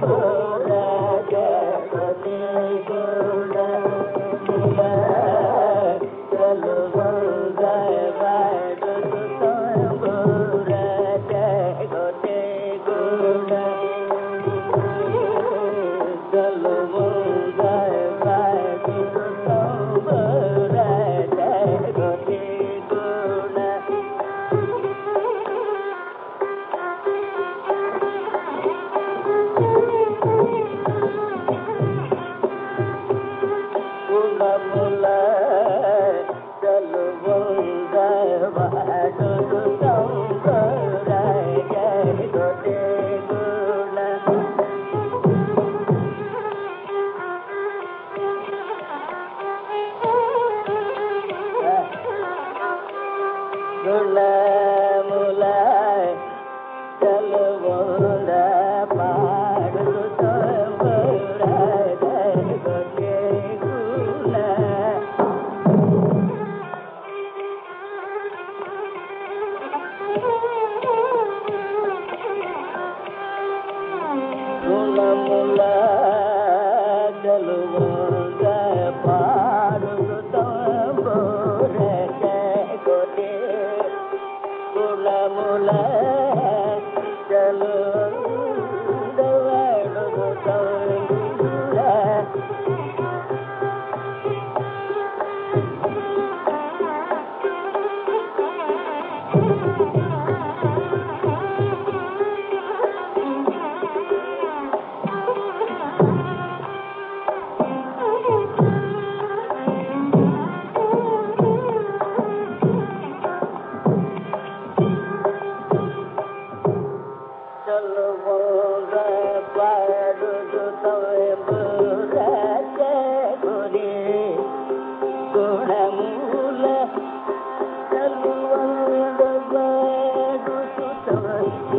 Oh.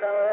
the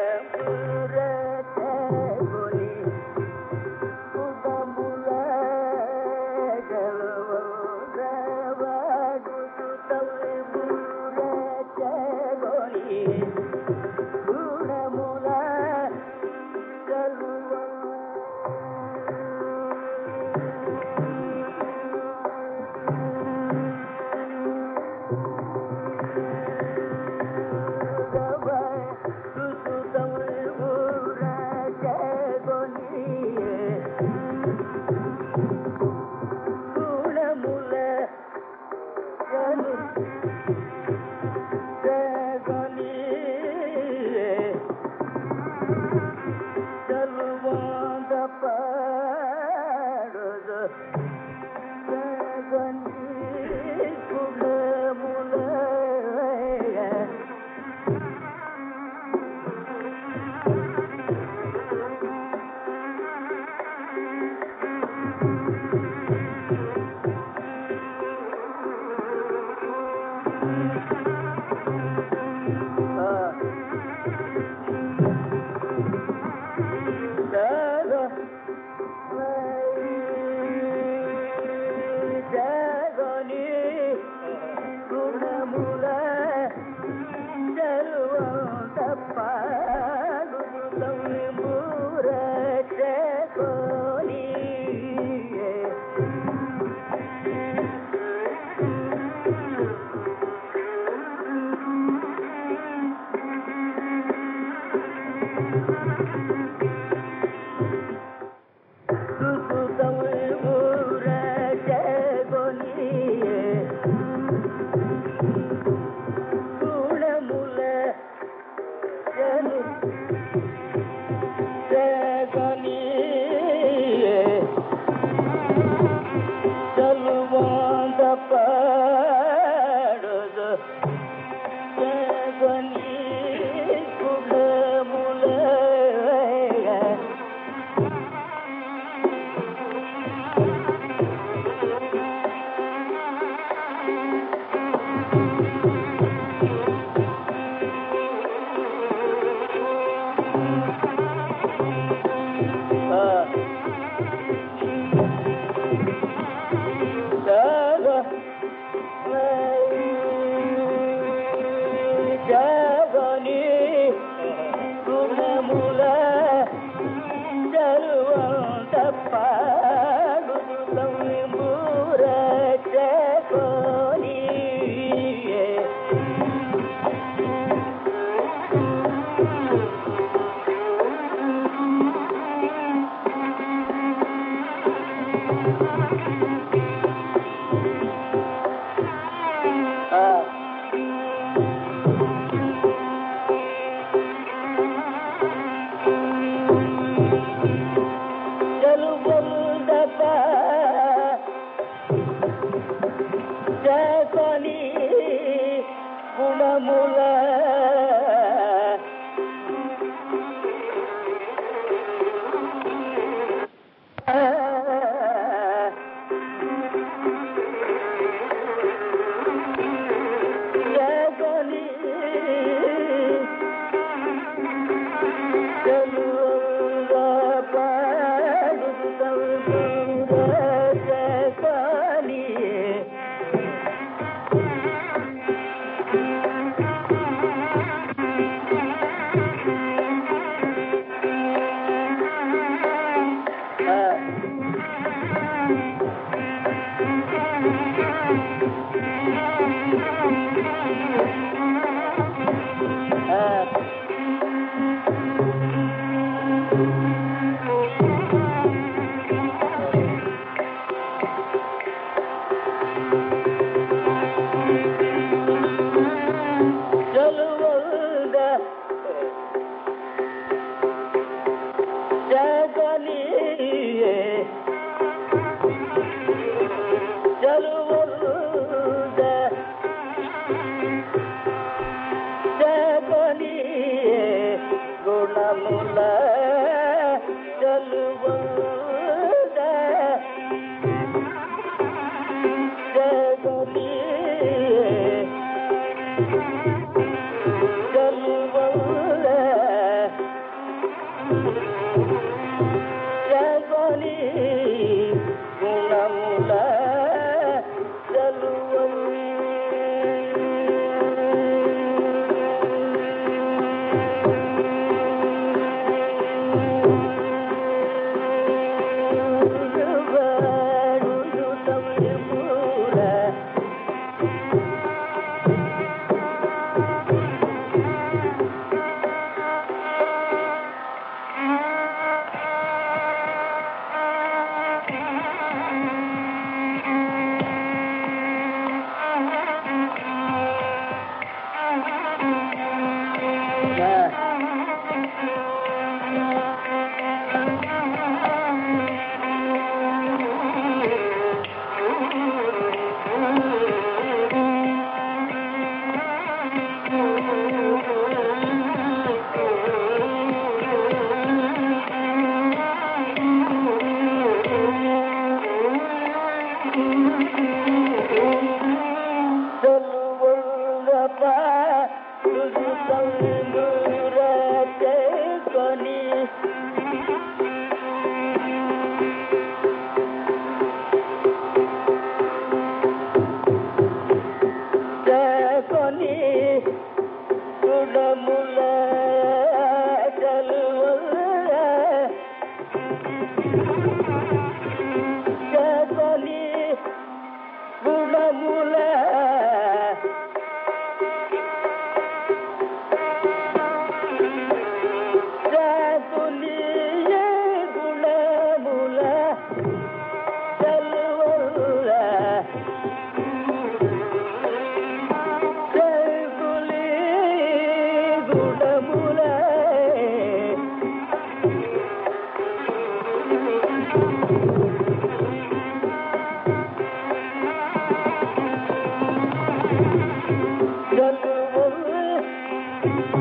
了。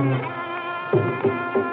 Thank you.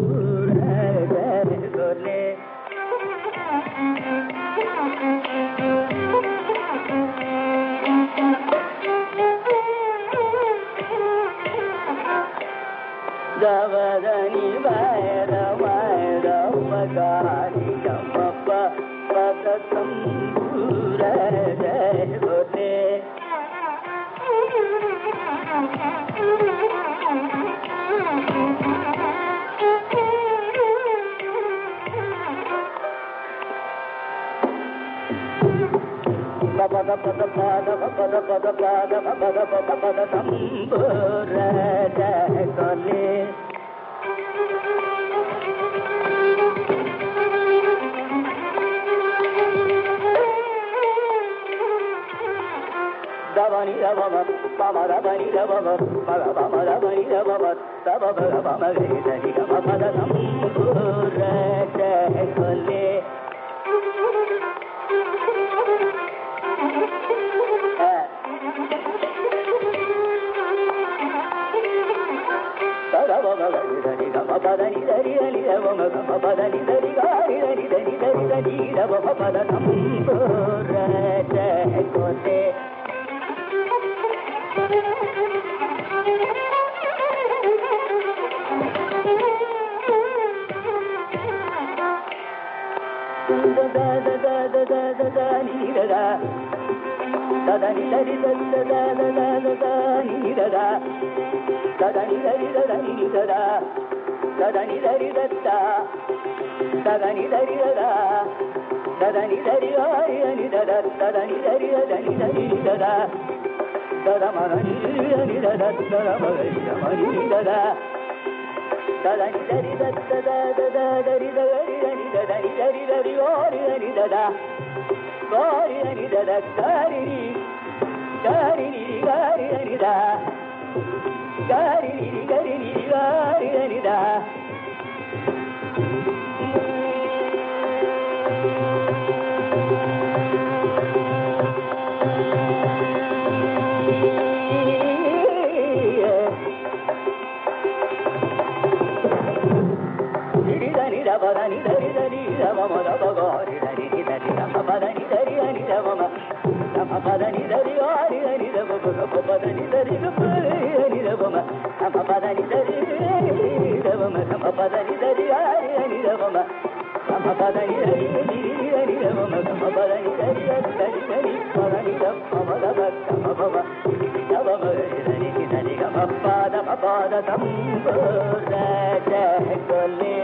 గవదని వైర వైర మగారి గమప పద పద పద పాదవ పద పద పాదవ పద పద పద మని రమ పమ రమని రమ పద పమ రమని రమ తమ పద పమ రేదని గమ పద కొల్లే పదని దరి అని రమ పదని దరి గారి దరి దరి దరి దరి రమ పద తదని దరి దని దరా తదని దరి దత్త తదని దరి దరా తదని దరి అని దర తదని దరి అని దరి దరా దరమని అని దర దరమని అని దరా తదని దరి దత్త దద దరి దరి అని దరి దరి దరి ఓరి అని దదా గోరి అని దద గారి గారి గారి అని దా గారి గరి గారి గరిదా పదని దరి దరి రమ రమ గారి దరి దరి రమ పదని దరి అని రమ రమ పదని దరి గారి అని రమ రమ పదని దరి రమ నిరవమ సమ పదని దరి నిరవమ సమ పదని దరి నిరవమ సమ పదని దరి నిరవమ సమ పదని దరి దరి దరి పదని పవద భక్తమ భవ నవమ దరి దరి గమ పాద పాద సంపూర్ణ జయ కొల్లే